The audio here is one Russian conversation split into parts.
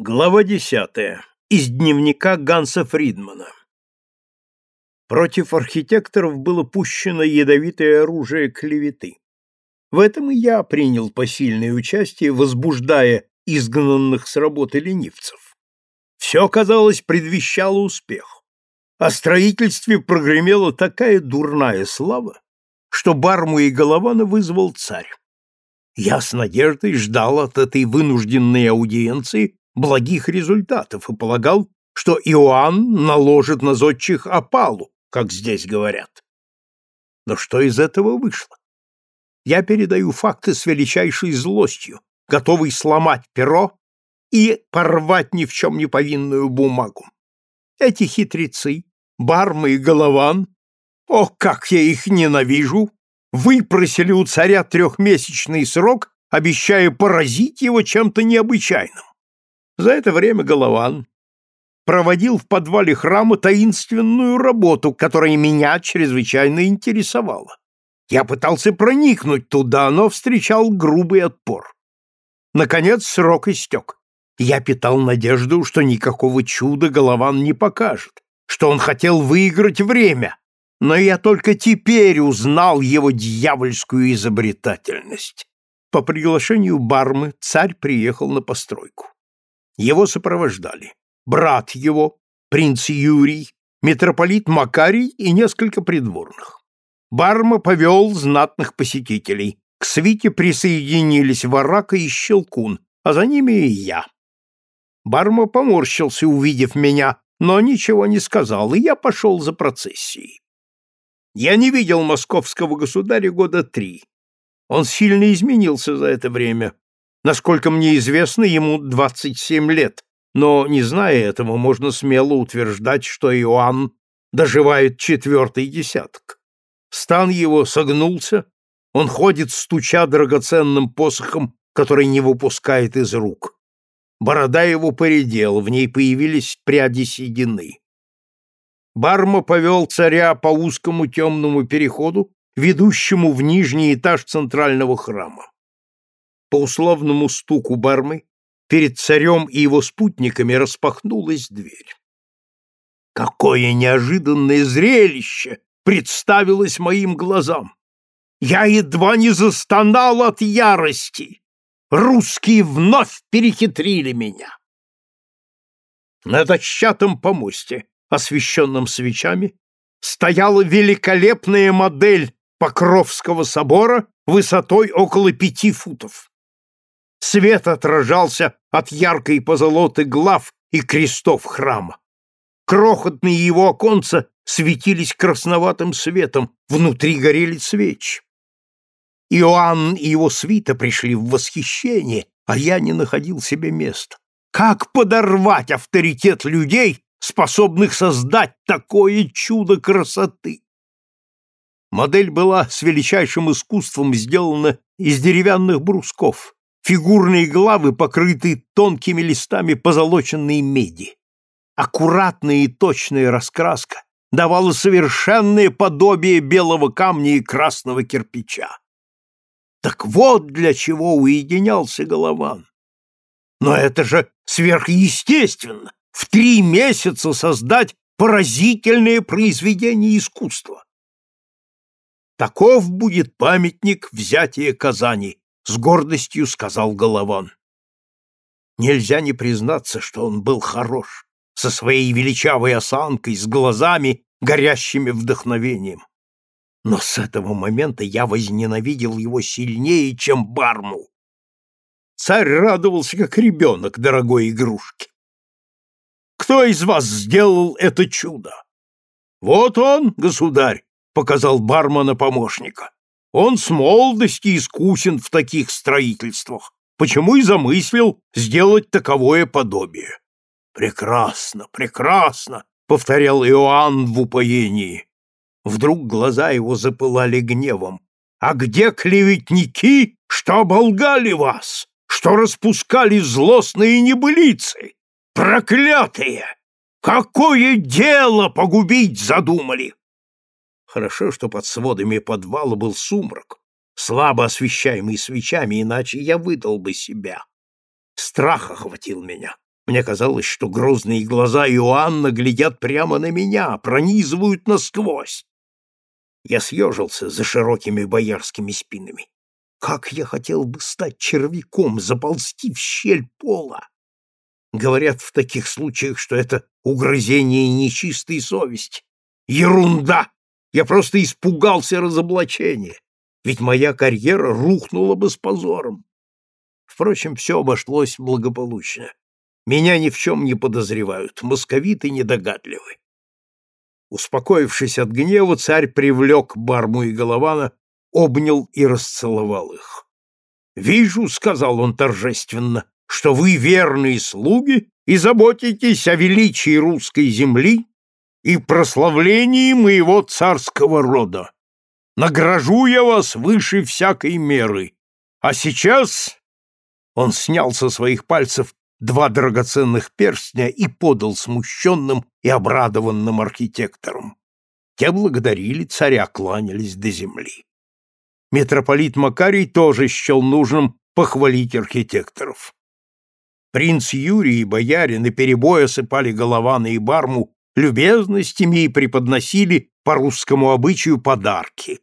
Глава десятая. Из дневника Ганса Фридмана. Против архитекторов было пущено ядовитое оружие клеветы. В этом и я принял посильное участие, возбуждая изгнанных с работы ленивцев. Все, казалось, предвещало успех. О строительстве прогремела такая дурная слава, что Барму и Голована вызвал царь. Я с надеждой ждал от этой вынужденной аудиенции благих результатов и полагал, что Иоанн наложит на зодчих опалу, как здесь говорят. Но что из этого вышло? Я передаю факты с величайшей злостью, готовый сломать перо и порвать ни в чем не повинную бумагу. Эти хитрецы, Барма и Голован, о, как я их ненавижу, выпросили у царя трехмесячный срок, обещая поразить его чем-то необычайным. За это время Голован проводил в подвале храма таинственную работу, которая меня чрезвычайно интересовала. Я пытался проникнуть туда, но встречал грубый отпор. Наконец срок истек. Я питал надежду, что никакого чуда Голован не покажет, что он хотел выиграть время, но я только теперь узнал его дьявольскую изобретательность. По приглашению Бармы царь приехал на постройку. Его сопровождали брат его, принц Юрий, митрополит Макарий и несколько придворных. Барма повел знатных посетителей. К свите присоединились Варака и Щелкун, а за ними и я. Барма поморщился, увидев меня, но ничего не сказал, и я пошел за процессией. Я не видел московского государя года три. Он сильно изменился за это время. Насколько мне известно, ему 27 лет, но, не зная этого, можно смело утверждать, что Иоанн доживает четвертый десяток. Стан его согнулся, он ходит, стуча драгоценным посохом, который не выпускает из рук. Борода его поредела, в ней появились пряди седины. Барма повел царя по узкому темному переходу, ведущему в нижний этаж центрального храма. По условному стуку бармы перед царем и его спутниками распахнулась дверь. Какое неожиданное зрелище представилось моим глазам! Я едва не застонал от ярости. Русские вновь перехитрили меня. На дощатом помосте, освещенном свечами, стояла великолепная модель Покровского собора высотой около пяти футов. Свет отражался от яркой позолоты глав и крестов храма. Крохотные его оконца светились красноватым светом, внутри горели свечи. Иоанн и его свита пришли в восхищение, а я не находил себе места. Как подорвать авторитет людей, способных создать такое чудо красоты? Модель была с величайшим искусством сделана из деревянных брусков, фигурные главы покрыты тонкими листами позолоченной меди. Аккуратная и точная раскраска давала совершенное подобие белого камня и красного кирпича. Так вот для чего уединялся Голован. Но это же сверхъестественно — в три месяца создать поразительное произведение искусства. Таков будет памятник взятия Казани, с гордостью сказал Голован. Нельзя не признаться, что он был хорош, со своей величавой осанкой, с глазами, горящими вдохновением. Но с этого момента я возненавидел его сильнее, чем Барму. Царь радовался, как ребенок дорогой игрушки. «Кто из вас сделал это чудо?» «Вот он, государь», — показал бармана помощника. Он с молодости искусен в таких строительствах, почему и замыслил сделать таковое подобие. Прекрасно, прекрасно, повторял Иоанн в упоении. Вдруг глаза его запылали гневом. А где клеветники, что оболгали вас, что распускали злостные небылицы? Проклятые! Какое дело погубить задумали? Хорошо, что под сводами подвала был сумрак, слабо освещаемый свечами, иначе я выдал бы себя. Страх охватил меня. Мне казалось, что грозные глаза Иоанна глядят прямо на меня, пронизывают насквозь. Я съежился за широкими боярскими спинами. Как я хотел бы стать червяком, заползти в щель пола! Говорят в таких случаях, что это угрызение нечистой совести. Ерунда! Я просто испугался разоблачения, ведь моя карьера рухнула бы с позором. Впрочем, все обошлось благополучно. Меня ни в чем не подозревают, московиты недогадливы. Успокоившись от гнева, царь привлек Барму и Голована, обнял и расцеловал их. «Вижу», — сказал он торжественно, — «что вы верные слуги и заботитесь о величии русской земли и прославлении моего царского рода. Награжу я вас выше всякой меры. А сейчас...» Он снял со своих пальцев два драгоценных перстня и подал смущенным и обрадованным архитекторам. Те благодарили царя, кланялись до земли. Митрополит Макарий тоже счел нужным похвалить архитекторов. Принц Юрий и бояре наперебой осыпали Голована и Барму любезностями и преподносили по русскому обычаю подарки,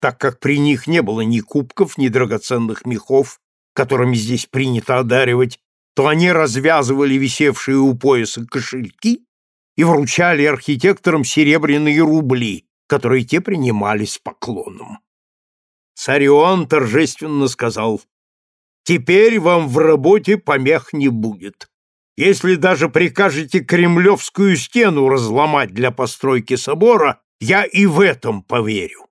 так как при них не было ни кубков, ни драгоценных мехов, которыми здесь принято одаривать то они развязывали висевшие у пояса кошельки и вручали архитекторам серебряные рубли, которые те принимали с поклоном. Царь Иоанн торжественно сказал, «Теперь вам в работе помех не будет. Если даже прикажете Кремлевскую стену разломать для постройки собора, я и в этом поверю.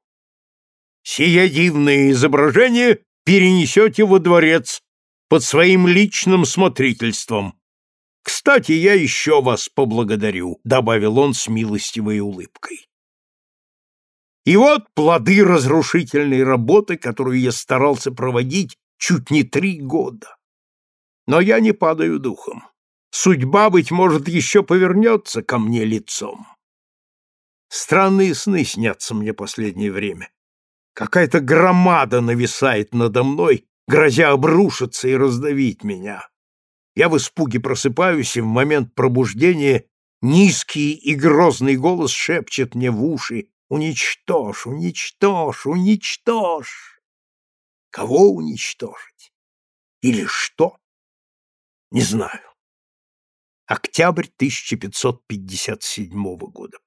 Сие дивное изображение перенесете во дворец под своим личным смотрительством. Кстати, я еще вас поблагодарю, добавил он с милостивой улыбкой. И вот плоды разрушительной работы, которую я старался проводить чуть не три года. Но я не падаю духом. Судьба, быть может, еще повернется ко мне лицом. Странные сны снятся мне последнее время. Какая-то громада нависает надо мной, грозя обрушиться и раздавить меня. Я в испуге просыпаюсь, и в момент пробуждения низкий и грозный голос шепчет мне в уши «Уничтожь, уничтожь, уничтожь!» Кого уничтожить? Или что? Не знаю. Октябрь 1557 года.